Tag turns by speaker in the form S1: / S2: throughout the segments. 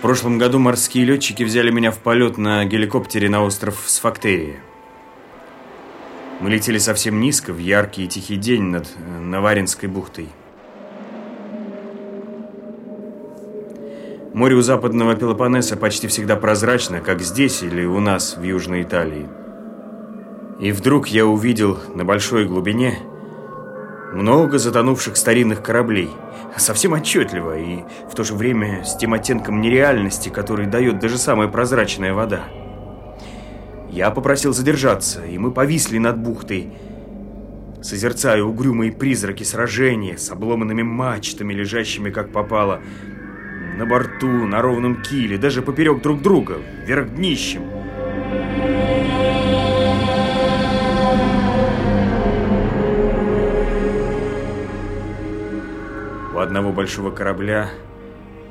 S1: В прошлом году морские летчики взяли меня в полет на геликоптере на остров Сфактерия. Мы летели совсем низко, в яркий и тихий день над Наваринской бухтой. Море у западного Пелопоннеса почти всегда прозрачно, как здесь или у нас в Южной Италии. И вдруг я увидел на большой глубине много затонувших старинных кораблей. Совсем отчетливо и в то же время с тем оттенком нереальности, который дает даже самая прозрачная вода. Я попросил задержаться, и мы повисли над бухтой, созерцая угрюмые призраки сражения с обломанными мачтами, лежащими как попало, на борту, на ровном киле, даже поперек друг друга, вверх днищем. У одного большого корабля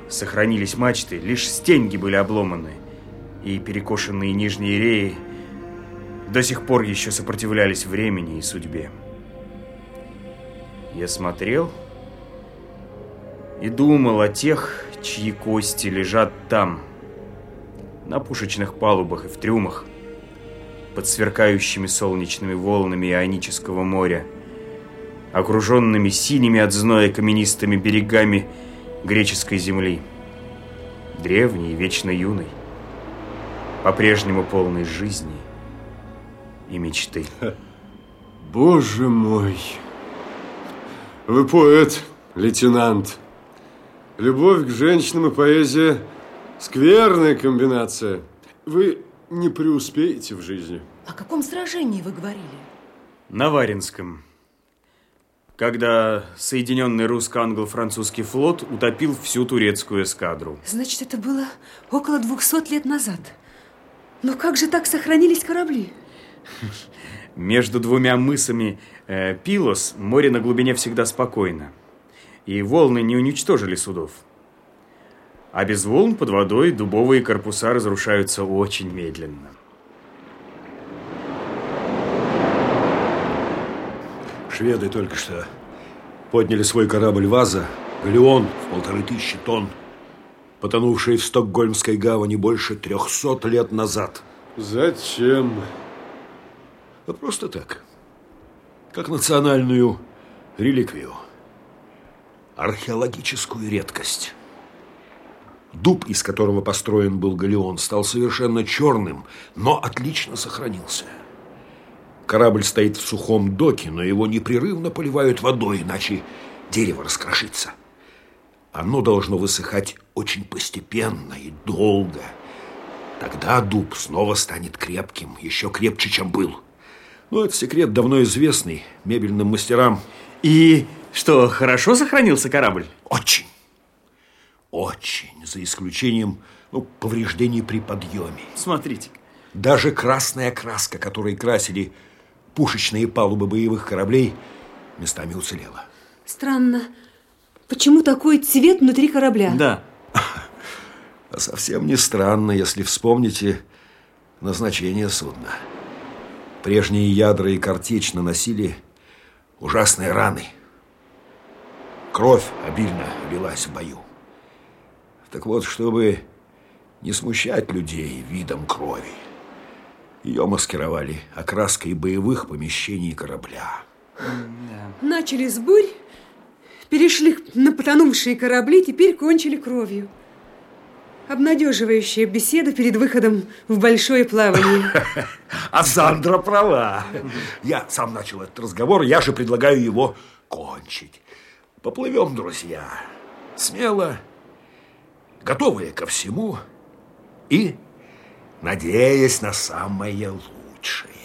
S1: сохранились мачты, лишь стенги были обломаны, и перекошенные нижние реи до сих пор еще сопротивлялись времени и судьбе. Я смотрел и думал о тех, чьи кости лежат там, на пушечных палубах и в трюмах, под сверкающими солнечными волнами Ионического моря, окруженными синими от зноя каменистыми берегами греческой земли, древней и вечно юной, по-прежнему полной жизни и мечты.
S2: Боже мой! Вы поэт, лейтенант. Любовь к женщинам и поэзия – скверная комбинация. Вы не преуспеете в жизни.
S3: О каком сражении вы говорили?
S1: На Варинском когда Соединенный русско-англо-французский флот утопил всю турецкую эскадру.
S3: Значит, это было около 200 лет назад. Но как же так сохранились корабли?
S1: Между двумя мысами э, Пилос море на глубине всегда спокойно. И волны не уничтожили судов. А без волн под водой дубовые корпуса разрушаются очень медленно.
S4: Шведы только что подняли свой корабль «Ваза», галеон в полторы тысячи тонн, потонувший в Стокгольмской гавани больше трехсот лет назад.
S2: Зачем?
S4: Да просто так. Как национальную реликвию. Археологическую редкость. Дуб, из которого построен был галеон, стал совершенно черным, но отлично сохранился. Корабль стоит в сухом доке, но его непрерывно поливают водой, иначе дерево раскрошится. Оно должно высыхать очень постепенно и долго. Тогда дуб снова станет крепким, еще крепче, чем был. Но это секрет давно известный мебельным мастерам.
S1: И что, хорошо сохранился корабль?
S4: Очень. Очень, за исключением ну, повреждений при подъеме.
S1: Смотрите.
S4: Даже красная краска, которой красили пушечные палубы боевых кораблей местами уцелела.
S3: Странно. Почему такой цвет внутри корабля?
S1: Да.
S4: А совсем не странно, если вспомните назначение судна. Прежние ядра и картечь наносили ужасные раны. Кровь обильно лилась в бою. Так вот, чтобы не смущать людей видом крови, ее маскировали окраской боевых помещений корабля.
S3: Начали с бурь, перешли на потонувшие корабли, теперь кончили кровью. Обнадеживающая беседа перед выходом в большое плавание.
S4: А Сандра права. Я сам начал этот разговор, я же предлагаю его кончить. Поплывем, друзья, смело, готовые ко всему и надеясь на самое лучшее.